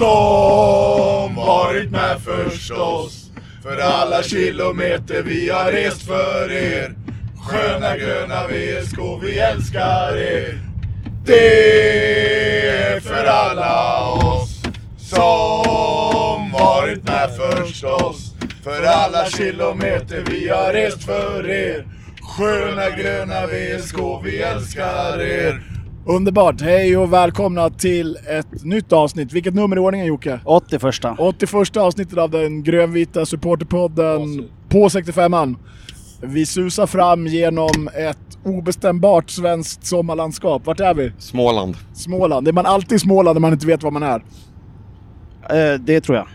som varit med förstås. För alla kilometer vi har rest för er. Sköna gröna VSK, vi älskar er. Det är för alla oss som varit med förstås. För alla kilometer vi har rest för er. Sköna gröna VSK, vi älskar er. Underbart! Hej och välkomna till ett nytt avsnitt. Vilket nummer i ordningen Jocke? 81. 81 avsnittet av den grönvita supporterpodden på 65an. Vi susar fram genom ett obestämbart svenskt sommarlandskap. Vart är vi? Småland. Småland. Är man alltid i Småland när man inte vet var man är? Eh, det tror jag.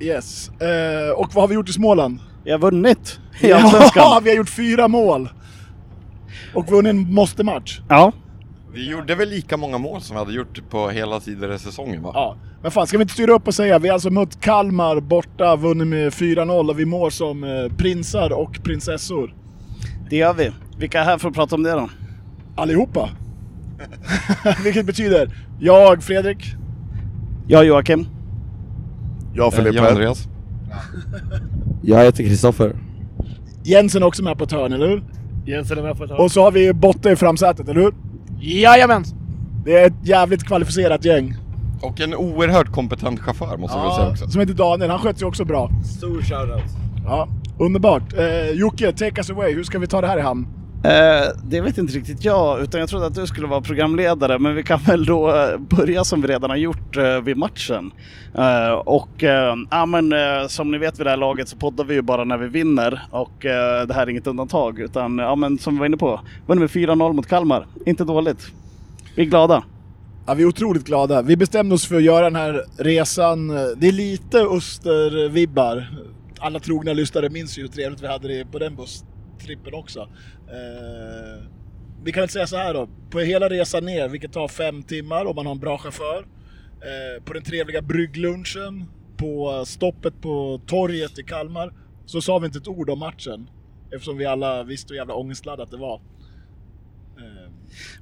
Yes. Eh, och vad har vi gjort i Småland? Vi har vunnit i Ja, vi har gjort fyra mål! Och vunnit en måste-match. Ja. Vi gjorde väl lika många mål som vi hade gjort på hela tidigare säsongen va? Ja, men fan ska vi inte styra upp och säga, vi har alltså mött Kalmar borta, vunnit med 4-0 och vi mår som eh, prinsar och prinsessor. det gör vi. Vilka är här för att prata om det då? Allihopa! Vilket betyder, jag Fredrik, Jag Joakim. Jag Eh, jag Andreas. Jag heter Kristoffer. Jensen är också med på ett hörn, eller hur? Jensen är med på ett hörn. Och så har vi Botte i framsätet, eller hur? Jajamän! Det är ett jävligt kvalificerat gäng. Och en oerhört kompetent chaufför måste vi väl säga också. som heter Daniel, han sköter sig också bra. Stor shoutout. Ja, underbart. Eh, Jocke, take us away. Hur ska vi ta det här i hamn? Eh, det vet inte riktigt jag, utan jag trodde att du skulle vara programledare. Men vi kan väl då eh, börja som vi redan har gjort eh, vid matchen. Och ja, men, som ni vet vid det här laget så poddar vi ju bara när vi vinner. Och det här är inget undantag. Utan ja, men, som vi var inne på, vann med 4-0 mot Kalmar. Inte dåligt. Vi är glada. Ja, vi är otroligt glada. Vi bestämde oss för att göra den här resan. Det är lite Östervibbar. Alla trogna lyssnare minns ju hur trevligt vi hade det på den bussen busstrippen också. Eh, vi kan väl säga så här då. På hela resan ner, vilket tar fem timmar om man har en bra chaufför. Eh, på den trevliga brygglunchen, på stoppet på torget i Kalmar. Så sa vi inte ett ord om matchen. Eftersom vi alla visste hur jävla ångestladdat det var. Eh.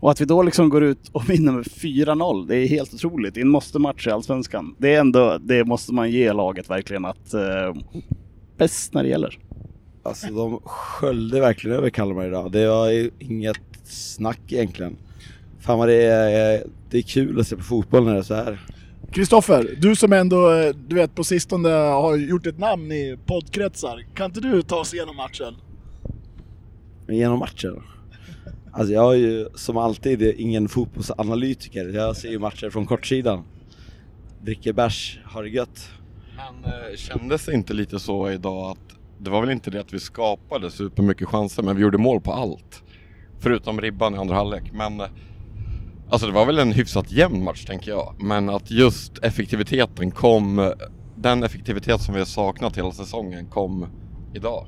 Och att vi då liksom går ut och vinner med 4-0, det är helt otroligt. I en måste-match i Allsvenskan. Det är ändå, det måste man ge laget verkligen att eh, bäst när det gäller. Alltså de sköljde verkligen över Kalmar idag. Det var ju inget snack egentligen. Fan vad det är, det är kul att se på fotboll när det är så här. Kristoffer, du som ändå, eh, du vet på sistone har gjort ett namn i poddkretsar. Kan inte du ta oss igenom matchen? Genom matchen. Alltså jag är ju som alltid ingen fotbollsanalytiker. Jag ser ju matcher från kortsidan. Dricker bärs, har det gött. Men eh, kändes det inte lite så idag att det var väl inte det att vi skapade supermycket chanser men vi gjorde mål på allt. Förutom ribban i andra halvlek. Men eh, alltså det var väl en hyfsat jämn match tänker jag. Men att just effektiviteten kom, den effektivitet som vi har saknat hela säsongen kom idag.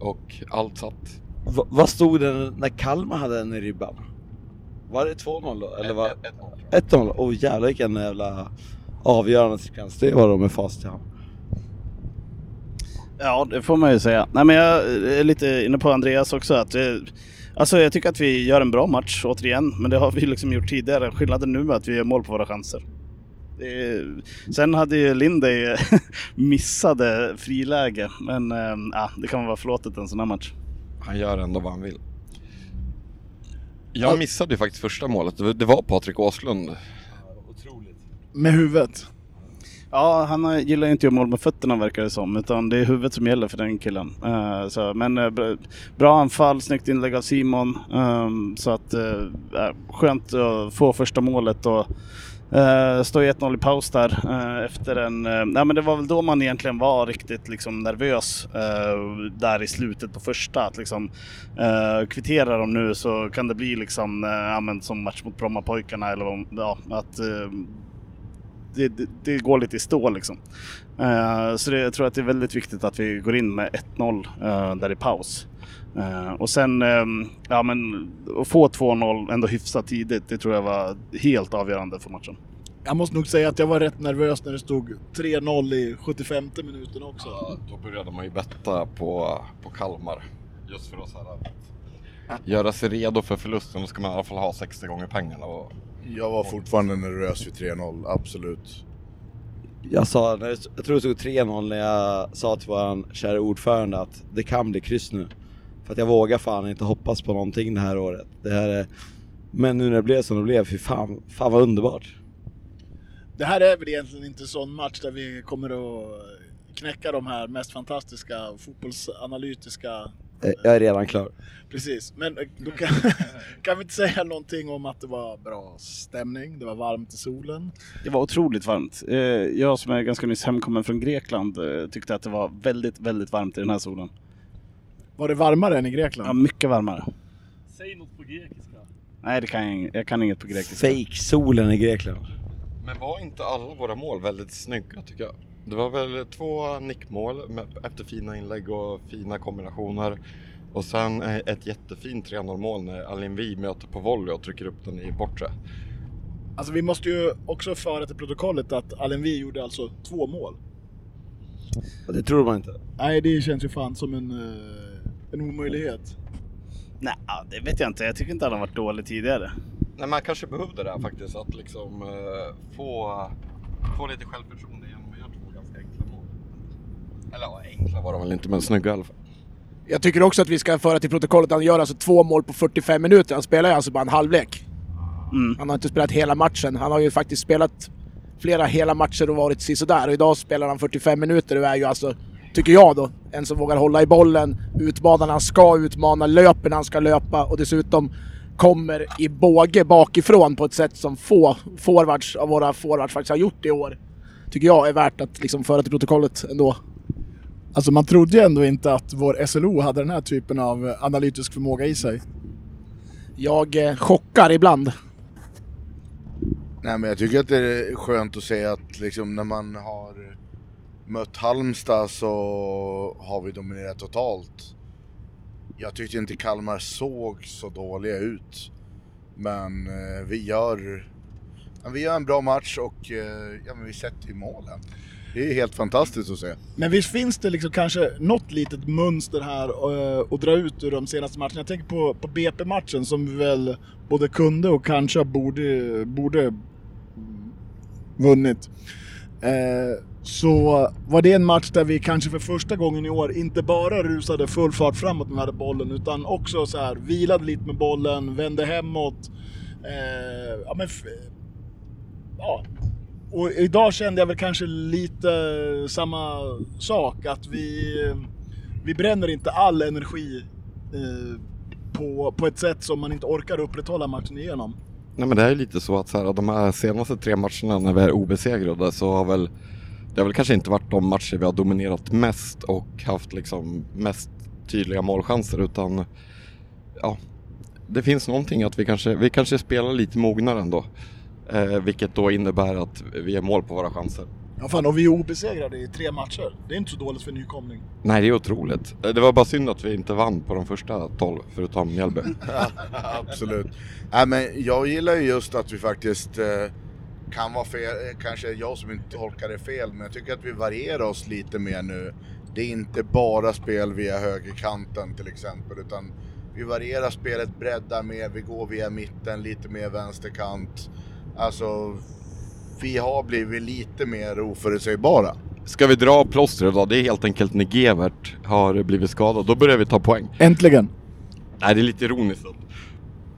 Och allt satt. Va, vad stod det när Kalmar hade den i ribban? Var det 2-0 då? Eller var 1-0? Åh oh, jävlar vilken jävla avgörande sekvens det var då med fast i hand. Ja, det får man ju säga. Nej, men jag är lite inne på Andreas också. Att, eh, alltså, jag tycker att vi gör en bra match återigen, men det har vi liksom gjort tidigare. Skillnaden nu är att vi gör mål på våra chanser. Sen hade ju Linday missade friläge, men eh, ja, det kan vara förlåtet en sån här match. Han gör ändå vad han vill. Jag missade ju faktiskt första målet. Det var- Patrik Åslund. Med huvudet. Ja, han gillar ju inte att göra mål med fötterna verkar det som, utan det är huvudet som gäller för den killen. Uh, så, men uh, bra, anfall, snyggt inlägg av Simon. Um, så att, uh, skönt att få första målet och uh, stå i 1-0 i paus där uh, efter en... Uh, nej men det var väl då man egentligen var riktigt liksom nervös uh, där i slutet på första. Att liksom uh, kvittera dem nu så kan det bli liksom, uh, ja, som match mot Brommapojkarna eller vad, ja, att det, det, det går lite i stå liksom. Eh, så det, jag tror att det är väldigt viktigt att vi går in med 1-0 eh, där i paus. Eh, och sen ehm, ja, men, att få 2-0 ändå hyfsat tidigt, det tror jag var helt avgörande för matchen. Jag måste nog säga att jag var rätt nervös när det stod 3-0 i 75 minuten också. Ja, då började man ju betta på, på Kalmar. Just för att så här, att göra sig redo för förlusten. Då ska man i alla fall ha 60 gånger pengarna. Och, Jag var fortfarande nervös vid 3-0, absolut. Jag sa, jag tror det stod 3-0 när jag sa till våran kära ordförande att det kan bli kryss nu. För att jag vågar fan inte hoppas på någonting det här året. Det här är... Men nu när det blev som det blev, fy fan, fan vad underbart. Det här är väl egentligen inte en sån match där vi kommer att knäcka de här mest fantastiska fotbollsanalytiska Jag är redan klar. Precis, men eh, då kan, kan vi inte säga någonting om att det var bra stämning, det var varmt i solen. Det var otroligt varmt. Eh, Jag som är ganska nyss hemkommen från Grekland eh, tyckte att det var väldigt, väldigt varmt i den här solen. Var det varmare än i Ja, Grekland? mycket varmare. Säg något på grekiska. Nej, det kan jag, jag kan inget på grekiska. Fake-solen i Grekland. Men var inte alla våra mål väldigt snygga tycker jag? Det var väl två nickmål med, efter fina inlägg och fina kombinationer. Och sen eh, ett jättefint 3-0 mål när Alinvi möter på volley och trycker upp den i bortre. Alltså vi måste ju också föra till protokollet att Alenvi gjorde alltså två mål. Det tror man inte. Nej, det känns ju fan som en, eh, en omöjlighet. Nej, det vet jag inte. Jag tycker inte han har varit dålig tidigare. Nej, man kanske behövde det här faktiskt, att liksom eh, få, få lite självförtroende genom att göra två ganska enkla mål. Eller enkla var de väl inte, men snygga i alla fall. Jag tycker också att vi ska föra till protokollet att han gör alltså två mål på 45 minuter. Han spelar ju alltså bara en halvlek. Mm. Han har inte spelat hela matchen. Han har ju faktiskt spelat flera hela matcher och varit sisådär. Och idag spelar han 45 minuter och är ju alltså, tycker jag då, en som vågar hålla i bollen, utmanar när han ska utmana, löper när han ska löpa och dessutom kommer i båge bakifrån på ett sätt som få forwards av våra forwards faktiskt har gjort i år. Tycker jag är värt att liksom föra till protokollet ändå. Alltså man trodde ju ändå inte att vår SLO hade den här typen av analytisk förmåga i sig. Jag eh, chockar ibland. Nej men jag tycker att det är skönt att se att liksom när man har mött Halmstad så har vi dominerat totalt. Jag tyckte inte Kalmar såg så dåliga ut. Men eh, vi gör, vi gör en bra match och eh, ja, men vi sätter ju målen. Det är helt fantastiskt att se. Men visst finns det liksom kanske något litet mönster här eh, att dra ut ur de senaste matcherna. Jag tänker på, på BP-matchen som vi väl både kunde och kanske borde, borde vunnit. Eh, så var det en match där vi kanske för första gången i år inte bara rusade full fart framåt när vi hade bollen utan också så här vilade lite med bollen, vände hemåt. Eh, ja, men ja, och idag kände jag väl kanske lite samma sak, att vi, vi bränner inte all energi eh, på, på ett sätt som man inte orkar upprätthålla matchen igenom. Nej men det är ju lite så att så här, de här senaste tre matcherna när vi är obesegrade så har väl det har väl kanske inte varit de matcher vi har dominerat mest och haft liksom mest tydliga målchanser utan ja, det finns någonting att vi kanske, vi kanske spelar lite mognare ändå. Eh, vilket då innebär att vi är mål på våra chanser. Ja fan, och vi är obesegrade i tre matcher. Det är inte så dåligt för nykomling. Nej, det är otroligt. Eh, Det var bara synd att vi inte vann på de första 12, förutom Mjällby. Absolut. Nej, men jag gillar ju just att vi faktiskt eh, kan vara fel, eh, kanske jag som inte tolkar det fel, men jag tycker att vi varierar oss lite mer nu. Det är inte bara spel via högerkanten till exempel, utan vi varierar spelet, breddar mer, vi går via mitten, lite mer vänsterkant. Alltså, vi har blivit lite mer oförutsägbara. Ska vi dra plåstret då? Det är helt enkelt när Gevert har blivit skadad. Då börjar vi ta poäng. Äntligen! Nej, det är lite ironiskt att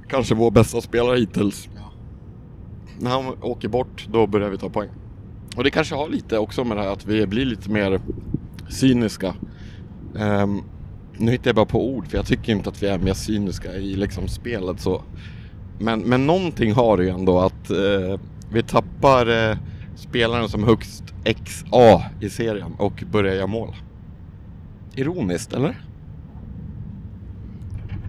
kanske vår bästa spelare hittills. När han åker bort, då börjar vi ta poäng. Och det kanske har lite också med det här att vi blir lite mer cyniska. Ehm, nu hittar jag bara på ord, för jag tycker inte att vi är mer cyniska i liksom spelet så. Men, men någonting har det ju ändå att eh, vi tappar eh, spelaren som högst XA i serien och börjar göra mål. Ironiskt, eller?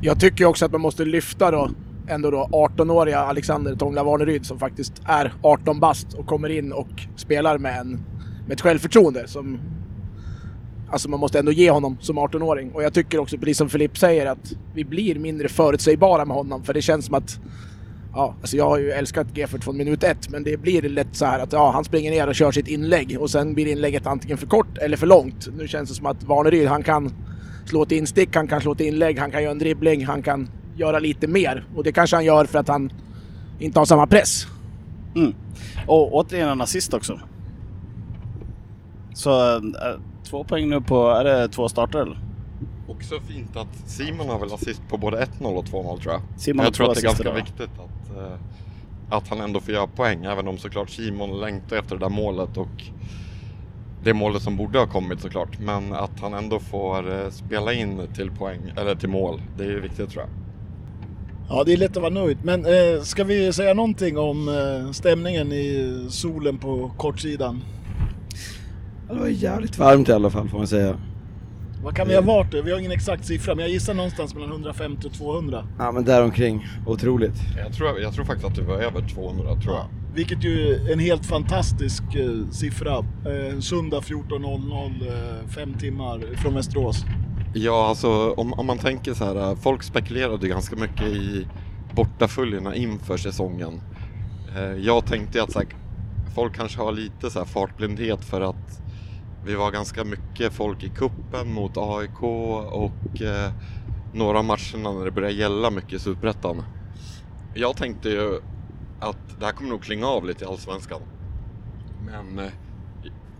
Jag tycker också att man måste lyfta då ändå då 18-åriga Alexander Tångla Warneryd som faktiskt är 18 bast och kommer in och spelar med, en, med ett självförtroende som Alltså man måste ändå ge honom som 18-åring. Och jag tycker också, precis som Filip säger, att vi blir mindre förutsägbara med honom. För det känns som att... Ja, alltså jag har ju älskat Geffert från minut ett, men det blir lätt så här att ja, han springer ner och kör sitt inlägg och sen blir inlägget antingen för kort eller för långt. Nu känns det som att Warneryd, han kan slå ett instick, han kan slå ett inlägg, han kan göra en dribbling, han kan göra lite mer. Och det kanske han gör för att han inte har samma press. Mm. Och återigen en assist också. Så eh, två poäng nu på, är det två starter eller? Också fint att Simon har väl assist på både 1-0 och 2-0 tror jag. Simon jag tror att det är ganska idag. viktigt att, eh, att han ändå får göra poäng. Även om såklart Simon längtar efter det där målet och det målet som borde ha kommit såklart. Men att han ändå får eh, spela in till poäng, eller till mål. Det är ju viktigt tror jag. Ja, det är lätt att vara nöjd. Men eh, ska vi säga någonting om eh, stämningen i solen på kortsidan? Det var jävligt varmt i alla fall får man säga. Vad kan vi ha varit? Vi har ingen exakt siffra, men jag gissar någonstans mellan 150 och 200. Ja men däromkring. Otroligt. Jag tror, jag tror faktiskt att det var över 200 tror jag. Vilket ju är en helt fantastisk eh, siffra. Eh, söndag 14.00, eh, fem timmar från Västerås. Ja, alltså om, om man tänker så här, eh, folk spekulerade ju ganska mycket i bortaföljerna inför säsongen. Eh, Jag tänkte att så här, folk kanske har lite så här fartblindhet för att vi var ganska mycket folk i kuppen mot AIK och eh, några av matcherna när det började gälla mycket i Superettan. Jag tänkte ju att det här kommer nog klinga av lite i Allsvenskan. Men eh,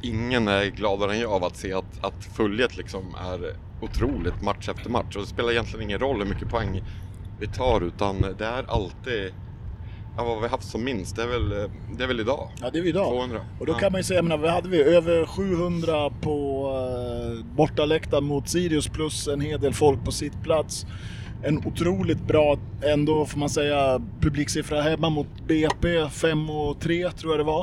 ingen är gladare än jag av att se att, att följet liksom är otroligt match efter match. Och det spelar egentligen ingen roll hur mycket poäng vi tar utan det är alltid, ja, vad vi haft som minst, det är väl, eh, det är väl idag. Ja, det är idag. 200. Och då Ja. kan man ju säga, menar, vi hade vi över 700 på eh, bortaläktaren mot Sirius plus en hel del folk på sitt plats. En otroligt bra, ändå får man säga, publiksiffra hemma mot BP, 5 och 3 tror jag det var.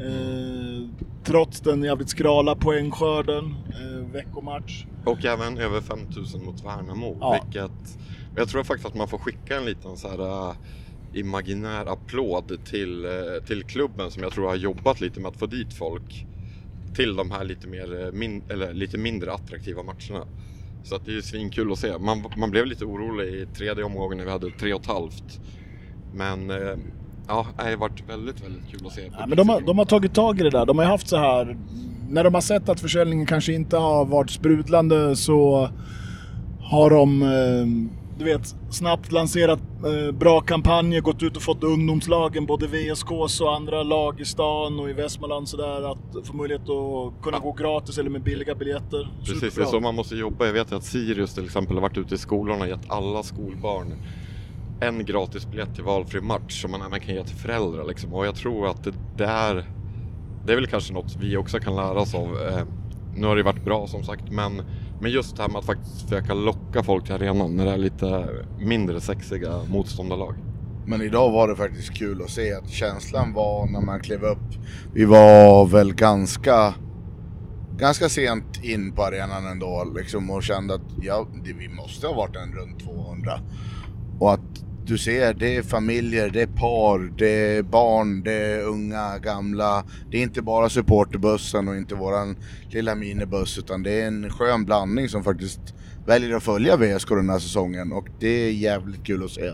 Eh, trots den jävligt skrala poängskörden, eh, veckomatch. Och även över 5000 mot Värnamo. Ja. Vilket, jag tror faktiskt att man får skicka en liten så här äh, imaginär applåd till, eh, till klubben som jag tror har jobbat lite med att få dit folk till de här lite, mer, eh, min, eller lite mindre attraktiva matcherna. Så att det är ju svinkul att se. Man, man blev lite orolig i tredje omgången när vi hade tre och ett halvt. Men eh, ja, det har varit väldigt, väldigt kul att se. Ja, men de, har, de har tagit tag i det där. De har haft så här... När de har sett att försäljningen kanske inte har varit sprudlande så har de, eh, du vet, snabbt lanserat eh, bra kampanjer, gått ut och fått ungdomslagen, både VSKs och andra lag i stan och i Västmanland sådär, att få möjlighet att kunna gå gratis eller med billiga biljetter. Precis, det är så man måste jobba. Jag vet att Sirius till exempel har varit ute i skolorna och gett alla skolbarn en gratis biljett till valfri match som man även kan ge till föräldrar. Liksom. Och jag tror att det där, det är väl kanske något vi också kan lära oss av. Eh, nu har det varit bra som sagt, men, men just det här med att faktiskt försöka locka folk till arenan när det är lite mindre sexiga motståndarlag. Men idag var det faktiskt kul att se att känslan var när man klev upp. Vi var väl ganska, ganska sent in på arenan ändå liksom och kände att ja, det, vi måste ha varit en runt 200. Och att du ser, det är familjer, det är par, det är barn, det är unga, gamla. Det är inte bara supporterbussen och inte våran lilla minibuss utan det är en skön blandning som faktiskt väljer att följa VSK den här säsongen och det är jävligt kul att se.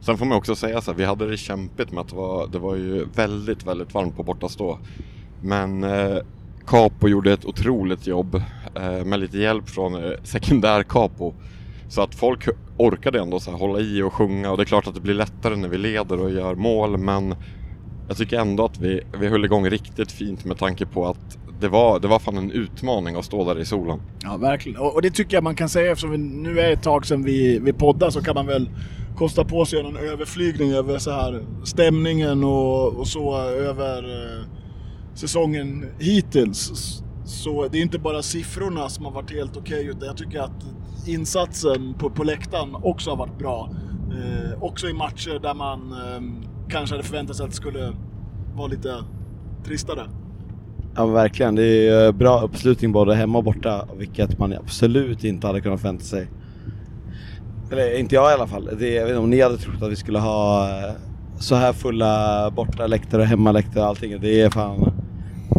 Sen får man också säga så här, vi hade det kämpigt med att det var, det var ju väldigt, väldigt varmt på bortastå. Men eh, Capo gjorde ett otroligt jobb eh, med lite hjälp från eh, sekundär Capo. Så att folk orkade ändå så här, hålla i och sjunga och det är klart att det blir lättare när vi leder och gör mål men jag tycker ändå att vi, vi höll igång riktigt fint med tanke på att det var, det var fan en utmaning att stå där i solen. Ja, verkligen. Och, och det tycker jag man kan säga eftersom vi nu är ett tag sedan vi, vi poddar så kan man väl kosta på sig en överflygning över så här stämningen och, och så över eh, säsongen hittills. Så det är inte bara siffrorna som har varit helt okej utan jag tycker att insatsen på, på läktaren också har varit bra. Eh, också i matcher där man eh, kanske hade förväntat sig att det skulle vara lite tristare. Ja verkligen, det är ju bra uppslutning både hemma och borta, vilket man absolut inte hade kunnat förvänta sig. Eller inte jag i alla fall. Det, jag vet inte om ni hade trott att vi skulle ha eh, så här fulla bortaläktare hemmaläktare och allting. Det är fan,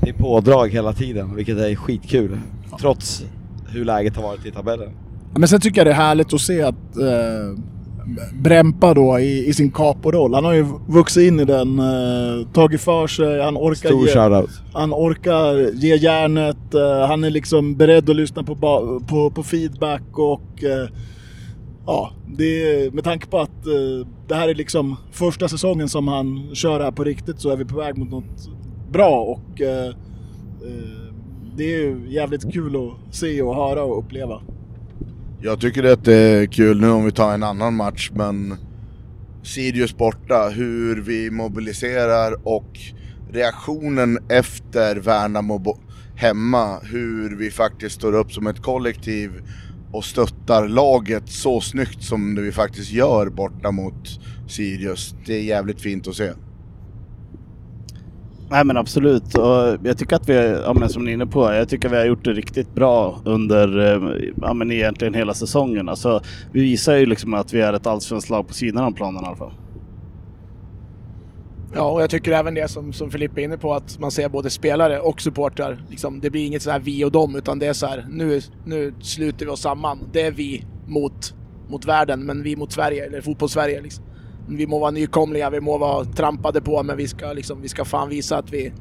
det är pådrag hela tiden, vilket är skitkul. Trots hur läget har varit i tabellen. Men sen tycker jag det är härligt att se att eh, Brempa då i, i sin capo-roll, han har ju vuxit in i den, eh, tagit för sig, han orkar, Stor ge, shoutout. han orkar ge järnet, eh, han är liksom beredd att lyssna på, på, på feedback och eh, ja, det är, med tanke på att eh, det här är liksom första säsongen som han kör här på riktigt så är vi på väg mot något bra och eh, eh, det är ju jävligt kul att se och höra och uppleva. Jag tycker att det är kul nu om vi tar en annan match men Sirius borta, hur vi mobiliserar och reaktionen efter Värnamo hemma, hur vi faktiskt står upp som ett kollektiv och stöttar laget så snyggt som det vi faktiskt gör borta mot Sirius. Det är jävligt fint att se. Nej men absolut. Och jag tycker att vi, ja, men som ni är inne på, jag tycker vi har gjort det riktigt bra under eh, ja, men egentligen hela säsongen. Alltså, vi visar ju liksom att vi är ett allsvenskt lag på sidan av planen i alla fall. Ja, och jag tycker även det som, som Filippa är inne på, att man ser både spelare och supportrar. Liksom, det blir inget så här vi och dem, utan det är så här, nu, nu sluter vi oss samman. Det är vi mot, mot världen, men vi mot Sverige, eller fotbollssverige. Liksom. Vi må vara nykomlingar, vi må vara trampade på, men vi ska, liksom, vi ska fan visa att, vi,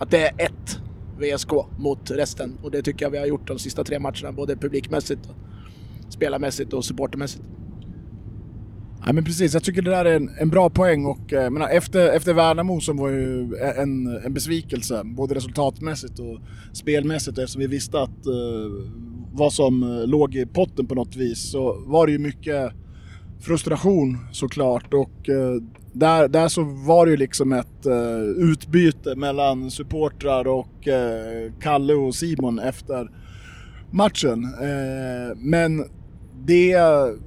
att det är ett VSK mot resten. Och det tycker jag vi har gjort de sista tre matcherna, både publikmässigt, spelarmässigt och supportermässigt. Ja men precis, jag tycker det där är en, en bra poäng och eh, menar, efter, efter Värnamo som var ju en, en besvikelse, både resultatmässigt och spelmässigt eftersom vi visste att eh, vad som eh, låg i potten på något vis så var det ju mycket frustration såklart och eh, där, där så var det ju liksom ett eh, utbyte mellan supportrar och eh, Kalle och Simon efter matchen. Eh, men det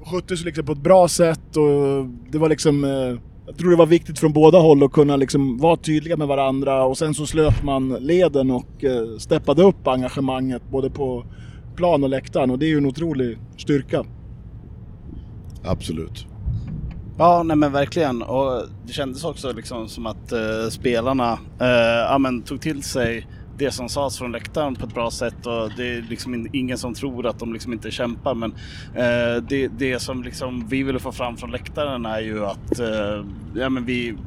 sköttes liksom på ett bra sätt och det var liksom eh, jag tror det var viktigt från båda håll att kunna liksom vara tydliga med varandra och sen så slöt man leden och eh, steppade upp engagemanget både på plan och läktaren och det är ju en otrolig styrka. Absolut. Ja, nej men verkligen. Och det kändes också liksom som att eh, spelarna eh, amen, tog till sig det som sades från läktaren på ett bra sätt och det är liksom ingen som tror att de liksom inte kämpar men eh, det, det som liksom vi ville få fram från läktaren är ju att eh, ja, men vi,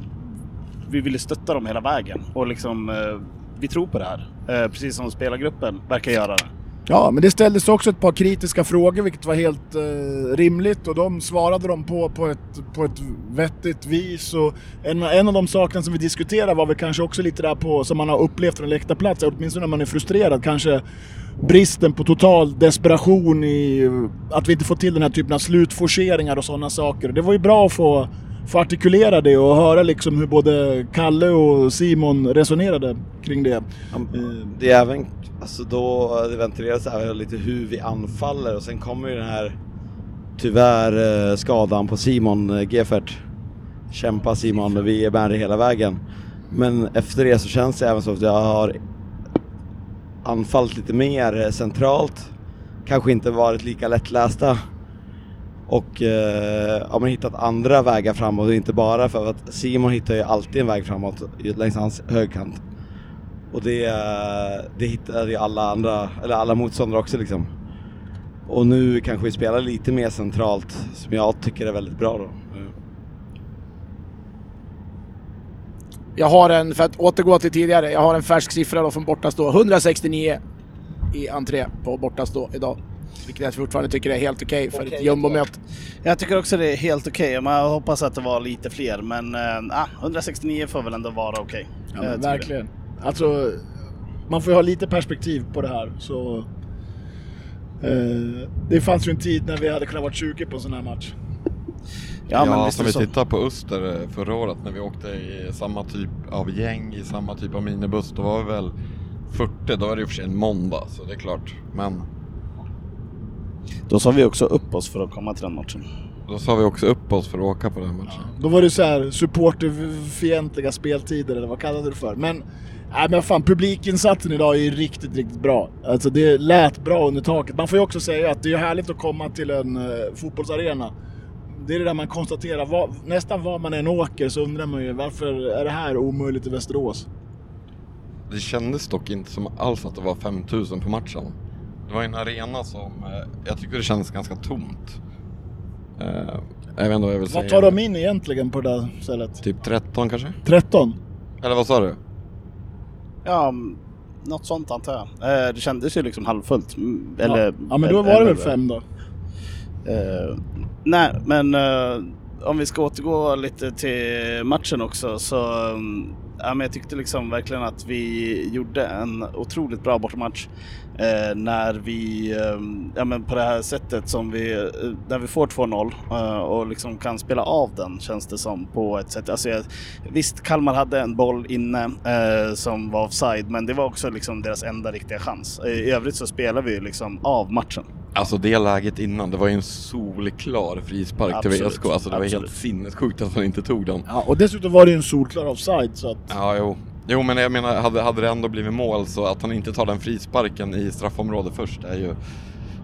vi ville stötta dem hela vägen och liksom eh, vi tror på det här. Eh, precis som spelargruppen verkar göra det. Ja, men det ställdes också ett par kritiska frågor vilket var helt eh, rimligt och de svarade de på på ett, på ett vettigt vis. Och en, en av de sakerna som vi diskuterade var väl kanske också lite där på, som man har upplevt från läktarplats, åtminstone när man är frustrerad, kanske bristen på total desperation i att vi inte får till den här typen av slutforceringar och sådana saker. Det var ju bra att få, få artikulera det och höra liksom hur både Kalle och Simon resonerade kring det. Det är även, alltså då det ventileras även lite hur vi anfaller och sen kommer ju den här tyvärr eh, skadan på Simon eh, Geffert. Gefert. Kämpa Simon, vi är med dig hela vägen. Men efter det så känns det även som att jag har anfallit lite mer eh, centralt. Kanske inte varit lika lättlästa. Och eh, ja, man hittat andra vägar framåt, inte bara för att Simon hittar ju alltid en väg framåt längs hans högkant. Och det, det hittade ju alla andra, eller alla motståndare också liksom. Och nu kanske vi spelar lite mer centralt, som jag tycker är väldigt bra då. Jag har en, för att återgå till tidigare, jag har en färsk siffra då från bortastå. 169 i entré på bortastå idag. Vilket jag fortfarande tycker är helt okej för ett jumbomöte. Jag tycker också det är helt okej. Man hoppas att det var lite fler men eh, ah, 169 får väl ändå vara okej. Ja, Jag men tycker det. verkligen. Alltså, man får ju ha lite perspektiv på det här. Så, eh, det fanns ju en tid när vi hade kunnat vara 20 på en sån här match. Ja, men visst som är vi tittar på Öster eh, förra året när vi åkte i samma typ av gäng, i samma typ av minibuss, då var vi väl 40, då var det i och för sig en måndag, så det är klart. Men Då sa vi också upp oss för att komma till den matchen. då sa vi också upp oss för att åka på den matchen. Då var det så här supporterfientliga speltider eller vad kallade du det för? Men, nej men fan publikinsatsen idag är ju riktigt, riktigt bra. Alltså det lät bra under taket. Man får ju också säga att det är härligt att komma till en uh, fotbollsarena. Det är det där man konstaterar, var, nästan var man än åker så undrar man ju varför är det här omöjligt i Västerås? Det kändes dock inte som alls att det var 5000 på matchen. Det var en arena som, eh, jag tyckte det kändes ganska tomt. Eh, jag vet inte vad jag vill säga. Vad tar de in egentligen på det där stället? Typ 13 kanske? 13? Eller vad sa du? Ja, mm, något sånt antar jag. Eh, det kändes ju liksom halvfullt. Mm, Eller, ja. ja men då var det väl fem då? Nej, men om vi ska återgå lite till matchen också så mm, ja, men jag tyckte liksom verkligen att vi gjorde en otroligt bra bortamatch eh, när vi, eh, ja men på det här sättet som vi, eh, där vi får 2-0 eh, och liksom kan spela av den känns det som på ett sätt. Alltså, jag, visst, Kalmar hade en boll inne eh, som var offside, men det var också liksom deras enda riktiga chans. Eh, I övrigt så spelar vi liksom av matchen. Alltså det läget innan, det var ju en solklar frispark till VSK. Alltså det var absolut. helt sinnessjukt att han inte tog den. Ja, och dessutom var det ju en solklar offside så att... Ja, jo. Jo, men jag menar, hade, hade det ändå blivit mål så att han inte tar den frisparken i straffområdet först är ju...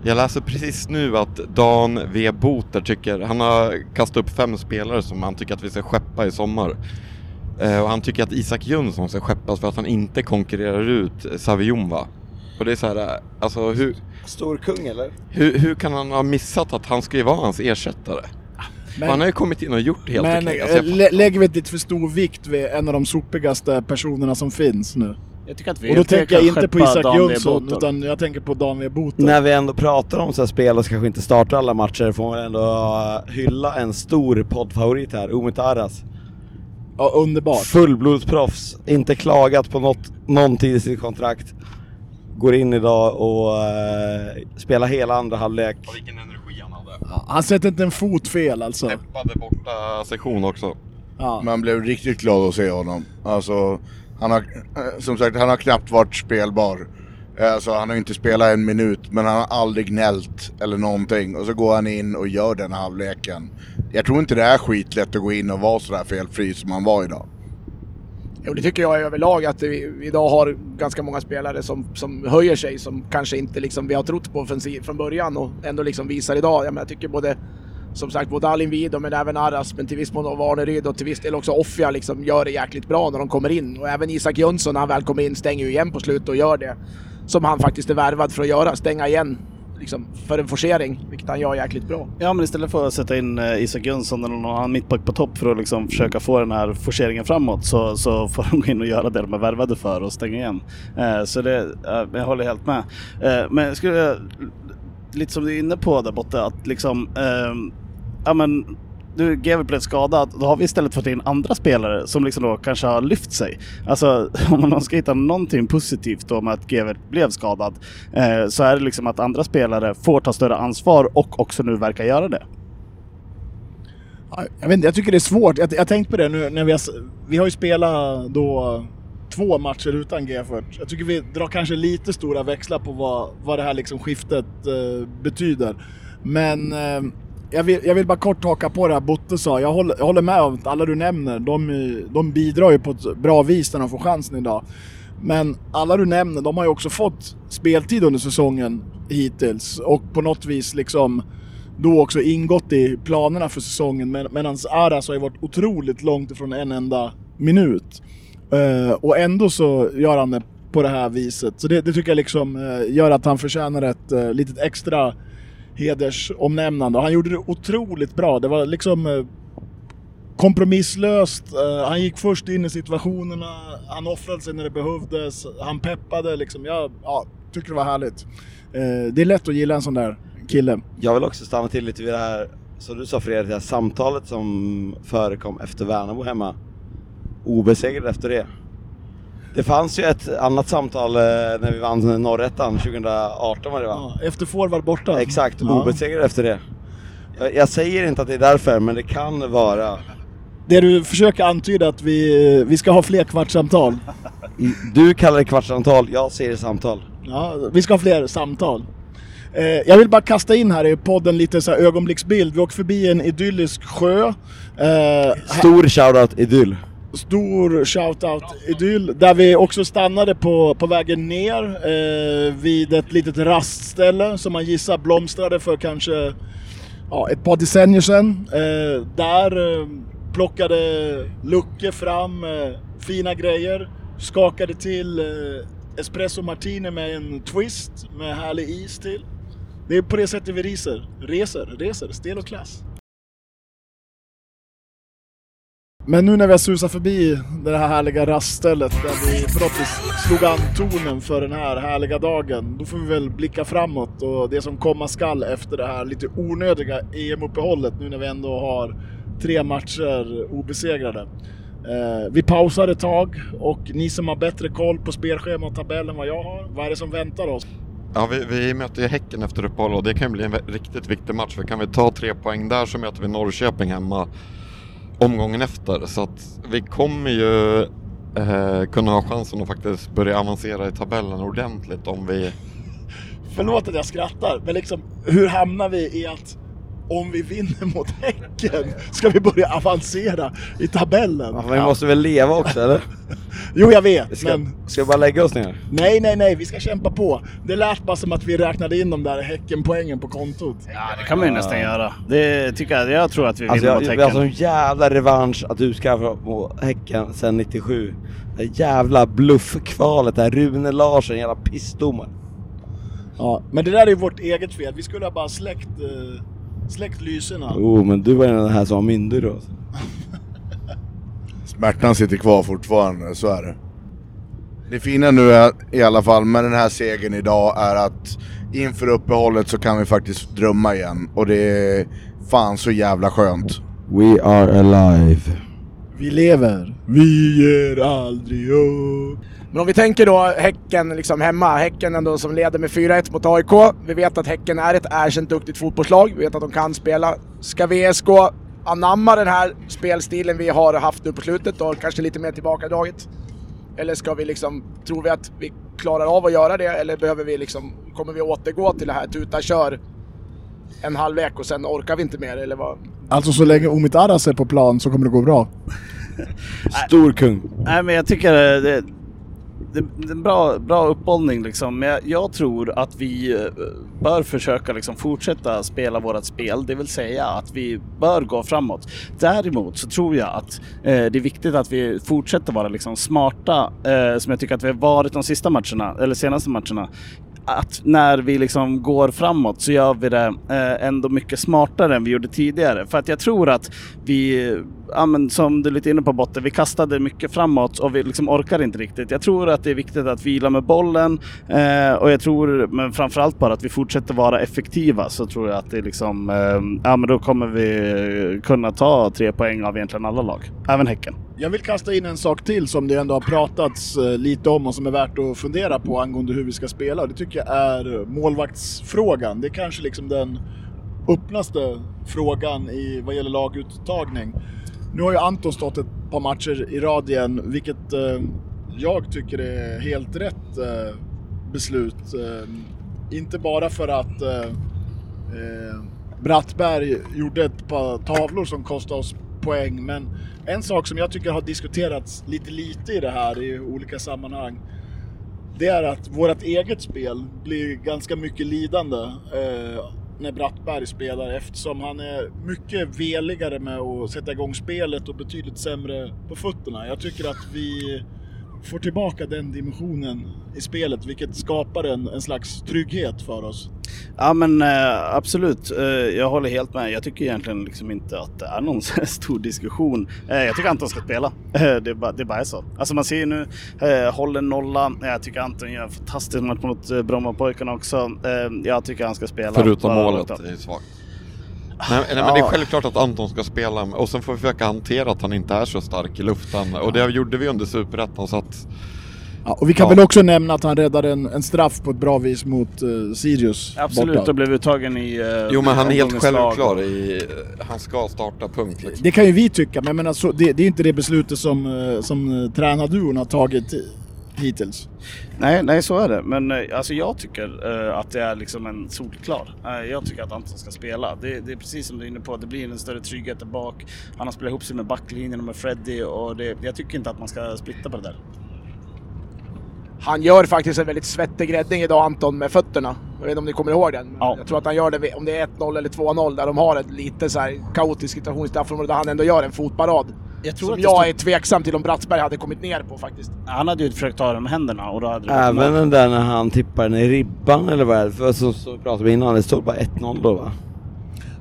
Jag läser precis nu att Dan V. Boter tycker, han har kastat upp fem spelare som han tycker att vi ska skeppa i sommar. Eh, och han tycker att Isak Jönsson ska skeppas för att han inte konkurrerar ut Saviumva. Och det är så här, eh, alltså hur, Stor kung eller? hur, hur kan han ha missat att han ska ju vara hans ersättare? Men- han har ju kommit in och gjort helt Men okej. Alltså, eh, lä- lägger vi lite för stor vikt vid en av de sopigaste personerna som finns nu. Jag tycker att vi Och då tänker jag inte på Isak. Jönsson, utan jag tänker på Dan W. Boter. När vi ändå pratar om så här spel och kanske inte startar alla matcher får man ändå uh, hylla en stor poddfavorit här, Umut Aras. Ja, underbart. Fullblodsproffs, inte klagat på något, någon tid i sitt kontrakt. Går in idag och uh, spelar hela andra halvlek. vilken han hade. Ja, han sätter inte en fot fel alltså. Peppade borta sektion också. Ja. Man blev riktigt glad att se honom. Alltså, han har, eh, som sagt, han har knappt varit spelbar. Eh, Alltså, han har inte spelat en minut, men han har aldrig gnällt eller någonting. Och så går han in och gör den halvleken. Jag tror inte det är skitlätt att gå in och vara sådär felfri som han var idag. Jo, det tycker jag överlag att vi idag har ganska många spelare som, som höjer sig som kanske inte liksom vi har trott på offensiv från början och ändå liksom visar idag. Jag, menar, jag tycker både som sagt både Alin Vido men även Arras men till viss mån Varneryd och till viss del också Offia liksom gör det jäkligt bra när de kommer in. Och även Isak Jönsson när han väl kommer in stänger ju igen på slutet och gör det som han faktiskt är värvad för att göra. Stänga igen liksom för en forcering, vilket han gör jäkligt bra. Ja, men istället för att sätta in eh, Isak Jönsson eller någon annan mittback på topp för att liksom försöka få den här forceringen framåt så, så får de gå in och göra det de är värvade för och stänga igen. Eh, så det, eh, jag håller helt med. Eh, men jag skulle, lite som du är inne på där borta, att liksom, eh, ja men nu GW blev skadad, då har vi istället fått in andra spelare som liksom då kanske har lyft sig. Alltså om man ska hitta någonting positivt då med att GW blev skadad eh, så är det liksom att andra spelare får ta större ansvar och också nu verkar göra det. Jag, vet inte, jag tycker det är svårt. Jag, jag har tänkt på det nu när vi har, vi har ju spelat då två matcher utan G40. Jag tycker vi drar kanske lite stora växlar på vad, vad det här liksom skiftet eh, betyder. Men eh, jag, vill, jag vill bara kort haka på det här Botte sa. Jag håller, jag håller med om att alla du nämner, de, de bidrar ju på ett bra vis när de får chansen idag. Men alla du nämner, de har ju också fått speltid under säsongen hittills och på något vis liksom då också ingått i planerna för säsongen med, medan Aras har ju varit otroligt långt ifrån en enda minut. Uh, och ändå så gör han det på det här viset. Så det, det tycker jag liksom uh, gör att han förtjänar ett uh, litet extra hedersomnämnande. Och han gjorde det otroligt bra. Det var liksom eh, kompromisslöst. Eh, han gick först in i situationerna, han offrade sig när det behövdes, han peppade liksom. Jag ja, tycker det var härligt. Eh, det är lätt att gilla en sån där kille. Jag vill också stanna till lite vid det här, som du sa Fredrik, det här samtalet som förekom efter Värnamo hemma. Obesegrad efter det. Det fanns ju ett annat samtal eh, när vi vann Norrettan 2018 var det va? Ja, efter forward borta. Exakt, Ja. obesegrad efter det. Jag, jag säger inte att det är därför, men det kan vara. Det du försöker antyda att vi, vi ska ha fler kvartssamtal. Du kallar det kvartsamtal, jag ser det samtal. Ja, vi ska ha fler samtal. Eh, jag vill bara kasta in här i podden lite så ögonblicksbild. Vi åker förbi en idyllisk sjö. Eh, Stor shoutout Idyll stor shoutout idyll. Där vi också stannade på, på vägen ner eh, vid ett litet rastställe som man gissar blomstrade för kanske ja, ett par decennier sedan. Eh, där eh, plockade Lucke fram eh, fina grejer, skakade till eh, espresso martini med en twist med härlig is till. Det är på det sättet vi reser, reser, reser, stel och klass. Men nu när vi har susat förbi det här härliga raststället där vi förhoppningsvis slog an tonen för den här härliga dagen. Då får vi väl blicka framåt och det som komma skall efter det här lite onödiga EM-uppehållet nu när vi ändå har tre matcher obesegrade. Eh, vi pausar ett tag och ni som har bättre koll på spelschema och tabell än vad jag har, vad är det som väntar oss? Ja, vi, vi möter ju Häcken efter uppehåll och det kan bli en riktigt viktig match. För kan vi ta tre poäng där så möter vi Norrköping hemma omgången efter. Så att vi kommer ju eh, kunna ha chansen att faktiskt börja avancera i tabellen ordentligt om vi... Förlåt att jag skrattar, men liksom hur hamnar vi i att om vi vinner mot Häcken ska vi börja avancera i tabellen? Ja, men vi måste väl leva också eller? Jo, jag vet, Ska, men ska vi bara lägga oss ner? nej, nej, nej, vi ska kämpa på. Det lät bara som att vi räknade in de där Häcken-poängen på kontot. Ja, det kan man ju nästan göra. Det tycker jag. Jag tror att vi Alltså vinner jag, mot vi har Häcken. sån jävla revansch att utskaffa på Häcken sen 97. Det jävla bluffkvalet där, Rune Larsson, jävla pissdomare. Ja, men det där är ju vårt eget fel. Vi skulle ha bara släckt, eh, släckt lyserna. Oh, men du var den här som var myndig då. Smärtan sitter kvar fortfarande, så är det. Det fina nu är, i alla fall med den här segern idag är att inför uppehållet så kan vi faktiskt drömma igen. Och det är fan så jävla skönt. We are alive. Vi lever. Vi ger aldrig upp. Men om vi tänker då Häcken liksom hemma, Häcken ändå som leder med 4-1 mot AIK. Vi vet att Häcken är ett erkänt duktigt fotbollslag, vi vet att de kan spela. Ska VSK anamma den här spelstilen vi har haft nu på slutet och kanske lite mer tillbakadraget? Eller ska vi liksom, tror vi att vi klarar av att göra det eller behöver vi liksom, kommer vi återgå till det här tuta kör en halvlek och sen orkar vi inte mer eller vad? Alltså så länge Omid Aras är på plan så kommer det gå bra. Stor kung. Nej men jag tycker det, det, det är en bra, bra uppehållning liksom. Men jag, jag tror att vi eh, bör försöka liksom fortsätta spela vårat spel. Det vill säga att vi bör gå framåt. Däremot så tror jag att eh, det är viktigt att vi fortsätter vara liksom smarta eh, som jag tycker att vi har varit de sista matcherna, eller senaste matcherna att när vi liksom går framåt så gör vi det eh, ändå mycket smartare än vi gjorde tidigare. För att jag tror att vi, ja, men som du är lite inne på botten, vi kastade mycket framåt och vi liksom orkar inte riktigt. Jag tror att det är viktigt att vila med bollen eh, och jag tror, men framförallt bara att vi fortsätter vara effektiva så tror jag att det är liksom, eh, ja men då kommer vi kunna ta tre poäng av egentligen alla lag. Även Häcken. Jag vill kasta in en sak till som det ändå har pratats eh, lite om och som är värt att fundera på angående hur vi ska spela. Det tycker jag är eh, målvaktsfrågan. Det är kanske liksom den öppnaste frågan i vad gäller laguttagning. Nu har ju Anton stått ett par matcher i rad igen, vilket eh, jag tycker är helt rätt eh, beslut. Eh, inte bara för att eh, eh, Brattberg gjorde ett par tavlor som kostade oss poäng, men en sak som jag tycker har diskuterats lite lite i det här i olika sammanhang, det är att vårt eget spel blir ganska mycket lidande eh, när Brattberg spelar eftersom han är mycket veligare med att sätta igång spelet och betydligt sämre på fötterna. Jag tycker att vi får tillbaka den dimensionen i spelet vilket skapar en, en slags trygghet för oss. Ja men eh, absolut, eh, jag håller helt med. Jag tycker egentligen liksom inte att det är någon stor diskussion. Eh, jag tycker Anton ska spela. Det, är bara, det bara är så. Alltså man ser ju nu, håller nolla. Jag tycker Anton gör en fantastisk match mot Brommapojkarna också. Jag tycker han ska spela. Förutom målet, det är svagt. Nej, nej men det är självklart att Anton ska spela och sen får vi försöka hantera att han inte är så stark i luften och det gjorde vi under Superettan så att Ja, och vi kan Ja. väl också nämna att han räddade en, en straff på ett bra vis mot uh, Sirius. Absolut, borta. och blev uttagen i eh, Jo men han är helt självklar i, han ska starta punkt liksom. Det kan ju vi tycka, men jag menar, så, det, det är inte det beslutet som, eh, som eh, tränarduon har tagit hittills. Nej, nej så är det. Men eh, alltså jag tycker eh, att det är liksom en solklar. Eh, jag tycker att Anton ska spela. Det, det är precis som du är inne på, det blir en större trygghet där bak. Han har spelat ihop sig med backlinjen och med Freddy och det, jag tycker inte att man ska splitta på det där. Han gör faktiskt en väldigt svettig räddning idag Anton med fötterna. Jag vet inte om ni kommer ihåg den? Ja. Jag tror att han gör det om det är 1-0 eller 2-0 där de har en lite så här kaotisk situation i straffområdet där han ändå gör en fotparad. Jag tror Som jag stod- är tveksam till om Brattberg hade kommit ner på faktiskt. Han hade ju försökt ta den med händerna och då hade Även den där när han tippar den i ribban eller vad är det? För så, så pratade vi innan, det stod bara 1-0 då va?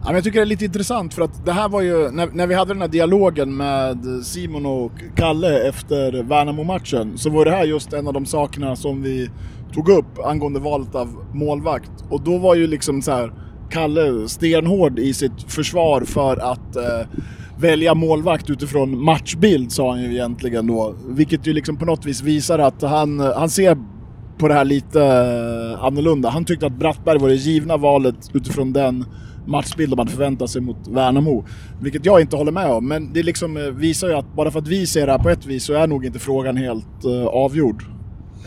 Ja, men jag tycker det är lite intressant för att det här var ju, när, när vi hade den här dialogen med Simon och Kalle efter Värnamo-matchen så var det här just en av de sakerna som vi tog upp angående valet av målvakt. Och då var ju liksom så här Kalle stenhård i sitt försvar för att eh, välja målvakt utifrån matchbild sa han ju egentligen då. Vilket ju liksom på något vis visar att han, han ser på det här lite eh, annorlunda. Han tyckte att Brattberg var det givna valet utifrån den matchbild man förväntar sig mot Värnamo. Vilket jag inte håller med om, men det liksom eh, visar ju att bara för att vi ser det här på ett vis så är nog inte frågan helt uh, avgjord.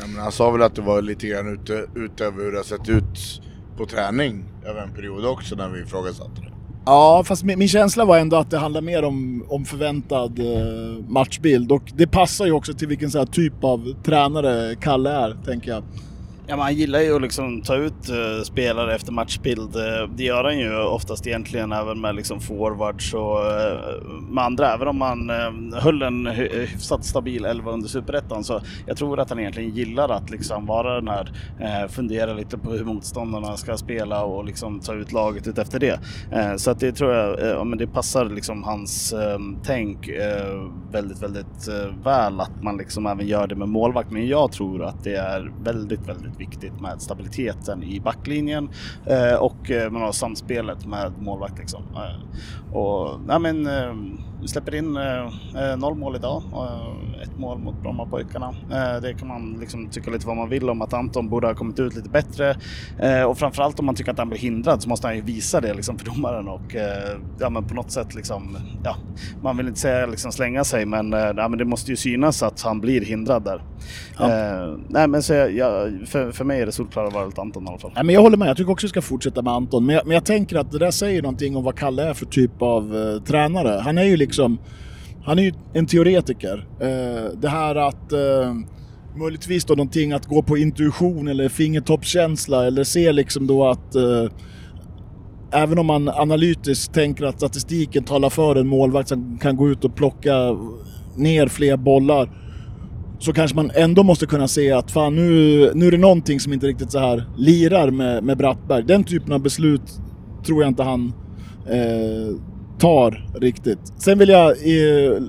Ja, men han sa väl att det var lite grann ute, utöver hur det har sett ut på träning över en period också när vi ifrågasatte det. Ja, fast min, min, känsla var ändå att det handlar mer om, om förväntad eh, matchbild och det passar ju också till vilken så typ av tränare Kalle är, tänker jag. Ja, man gillar ju att liksom ta ut uh, spelare efter matchbild. Uh, det gör han ju oftast egentligen även med liksom forwards och uh, med andra. Även om man uh, höll en hyfsat stabil elva under superettan så jag tror att han egentligen gillar att liksom vara den här, fundera lite på hur motståndarna ska spela och liksom ta ut laget ut efter det. så att det tror jag, ja, men det passar liksom hans tänk väldigt, väldigt väl att man liksom även gör det med målvakt. Men jag tror att det är väldigt, väldigt viktigt med stabiliteten i backlinjen eh, och eh, man har samspelet med målvakt. Liksom. Eh, och, nej, men, eh, vi släpper in eh, eh, noll mål idag, ett mål mot Brommapojkarna. det kan man liksom tycka lite vad man vill om att Anton borde ha kommit ut lite bättre och framförallt om man tycker att han blir hindrad så måste han ju visa det liksom, för domaren och ja, men på något sätt liksom, ja, man vill inte säga liksom slänga sig men, ja, men det måste ju synas att han blir hindrad där. Ja. nej men så jag, för, för, mig är det solklara valet Anton i alla fall. Nej, men jag håller med, jag tycker också vi ska fortsätta med Anton. Men jag, men jag tänker att det där säger någonting om vad Kalle är för typ av tränare. Han är ju liksom, han är ju en teoretiker. Eh, det här att eh, möjligtvis då någonting att gå på intuition eller fingertoppskänsla eller se liksom då att eh, även om man analytiskt tänker att statistiken talar för en målvakt som kan gå ut och plocka ner fler bollar så kanske man ändå måste kunna se att fan nu, nu är det någonting som inte riktigt så här lirar med, med Brattberg. Den typen av beslut tror jag inte han eh, tar riktigt. Sen vill jag eh,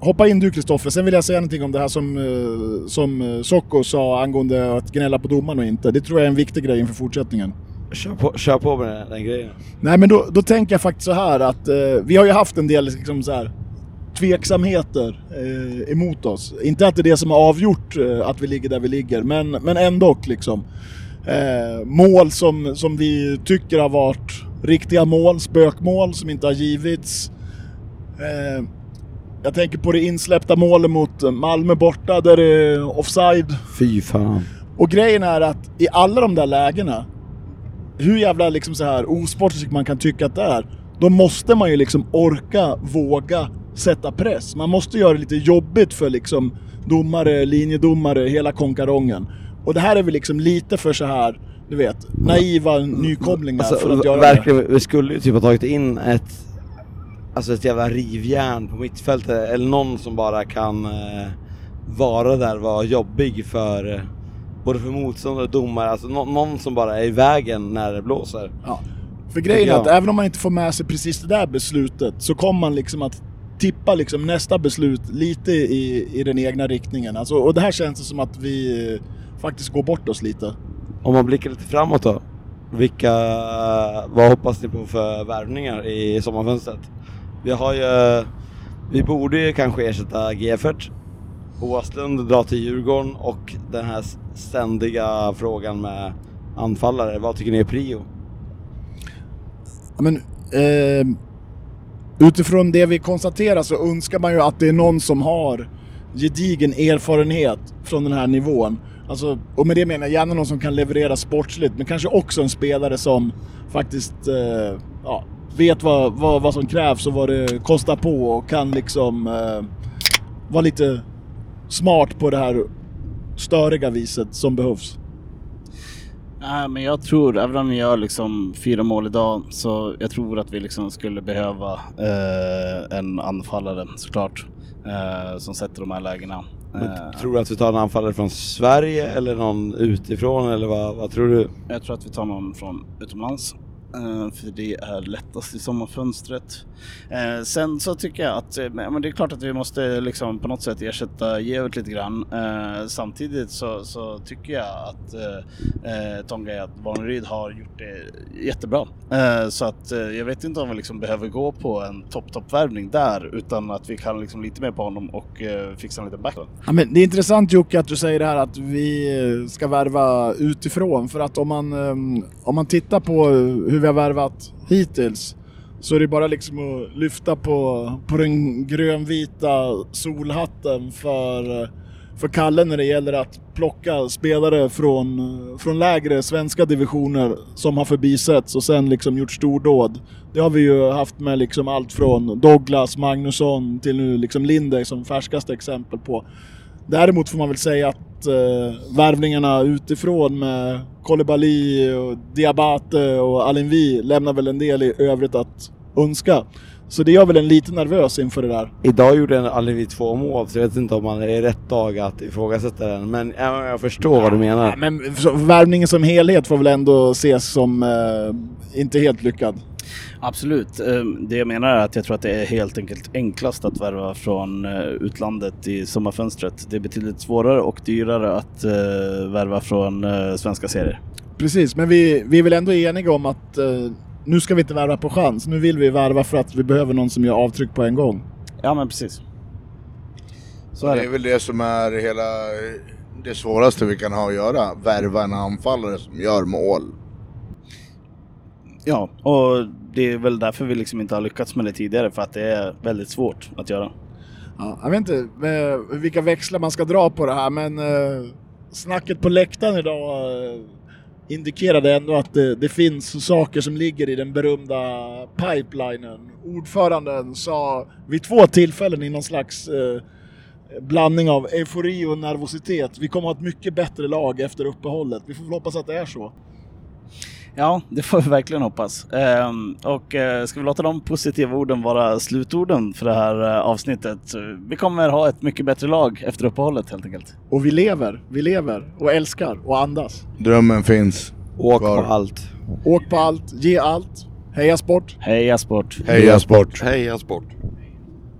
hoppa in du Kristoffer, sen vill jag säga någonting om det här som, eh, som eh, Socko sa angående att gnälla på domaren och inte. Det tror jag är en viktig grej inför fortsättningen. Kör på, kör på med den, den grejen. Nej men då, då tänker jag faktiskt så här att eh, vi har ju haft en del liksom så här tveksamheter eh, emot oss. Inte att det är det som har avgjort eh, att vi ligger där vi ligger, men, men ändå liksom. Eh, mål som, som vi tycker har varit riktiga mål, spökmål som inte har givits. Eh, jag tänker på det insläppta målet mot Malmö borta där det är offside. Fy fan. Och grejen är att i alla de där lägena, hur jävla liksom så här osportsligt man kan tycka att det är, då måste man ju liksom orka, våga sätta press. Man måste göra det lite jobbigt för liksom domare, linjedomare, hela konkarongen. Och det här är väl liksom lite för så här, du vet, naiva nykomlingar alltså, för att göra verkligen, det. Vi skulle ju typ ha tagit in ett, alltså ett jävla rivjärn på mittfältet, eller någon som bara kan eh, vara där, vara jobbig för eh, både för motståndare och domare, alltså no någon som bara är i vägen när det blåser. Ja. För grejen är att även om man inte får med sig precis det där beslutet så kommer man liksom att tippa liksom nästa beslut lite i, i den egna riktningen. Alltså, och det här känns det som att vi eh, faktiskt går bort oss lite. Om man blickar lite framåt då. Vilka, vad hoppas ni på för värvningar i sommarfönstret? Vi har ju, vi borde ju kanske ersätta Gefert. Åslund drar till Djurgården och den här ständiga frågan med anfallare. Vad tycker ni är prio? Men, eh, utifrån det vi konstaterar så önskar man ju att det är någon som har gedigen erfarenhet från den här nivån. Alltså, och med det menar jag gärna någon som kan leverera sportsligt, men kanske också en spelare som faktiskt eh, ja, vet vad, vad, vad som krävs och vad det kostar på och kan liksom eh, vara lite smart på det här störiga viset som behövs. Nej, men jag tror, även om vi gör liksom fyra mål idag, så jag tror att vi liksom skulle behöva eh, en anfallare såklart. Eh, som sätter de här lägena. Eh, tror du att vi tar en anfallare från Sverige eller någon utifrån eller vad, vad tror du? Jag tror att vi tar någon från utomlands. Eh, för det är lättast i sommarfönstret. Eh, sen så tycker jag att eh, men det är klart att vi måste liksom på något sätt ersätta Georg lite grann. Samtidigt så, så tycker jag att eh, Tonga Vanryd har gjort det jättebra. Så att jag vet inte om vi liksom behöver gå på en topp-topp-värvning där utan att vi kan liksom lite mer på honom och fixa en liten back. Ja, men det är intressant Jocke att du säger det här att vi ska värva utifrån. För att om man, om man tittar på hur vi har värvat hittills så är det bara liksom att lyfta på, på den grönvita solhatten för, för Kalle när det gäller att plocka spelare från, från lägre svenska divisioner som har förbisetts och sen liksom gjort stordåd. Det har vi ju haft med liksom allt från Douglas, Magnusson till nu liksom Linde som färskaste exempel på. Däremot får man väl säga att eh, värvningarna utifrån med Kolibali, och Diabate och Alinvi lämnar väl en del i övrigt att önska. Så det gör väl en lite nervös inför det där. Idag gjorde en Alivi två mål, så jag vet inte om man är rätt dag att ifrågasätta den. Men ja, jag förstår vad du menar. Ja, men värvningen som helhet får väl ändå ses som eh, inte helt lyckad. Absolut. Eh, Det jag menar är att jag tror att det är helt enkelt enklast att värva från eh, utlandet i sommarfönstret. Det är betydligt svårare och dyrare att eh, värva från eh, svenska serier. Precis, men vi, vi är väl ändå eniga om att nu ska vi inte värva på chans. Nu vill vi värva för att vi behöver någon som gör avtryck på en gång. Ja men precis. Så är Det är det. väl det som är hela det svåraste vi kan ha att göra. Värva en anfallare som gör mål. Ja, och det är väl därför vi liksom inte har lyckats med det tidigare för att det är väldigt svårt att göra. Ja, jag vet inte eh, vilka växlar man ska dra på det här men eh, snacket på läktaren idag eh, indikerade ändå att det, det finns saker som ligger i den berömda pipelinen. Ordföranden sa vid två tillfällen i någon slags eh, blandning av eufori och nervositet. Vi kommer ha ett mycket bättre lag efter uppehållet. Vi får väl hoppas att det är så. Ja, det får vi verkligen hoppas. Ehm, och eh, ska vi låta de positiva orden vara slutorden för det här eh, avsnittet? Vi kommer ha ett mycket bättre lag efter uppehållet helt enkelt. Och vi lever, vi lever och älskar och andas. Drömmen finns. Åk Kvar. på allt. Åk på allt, ge allt, heja sport! Heja sport! Heja sport! Heja sport!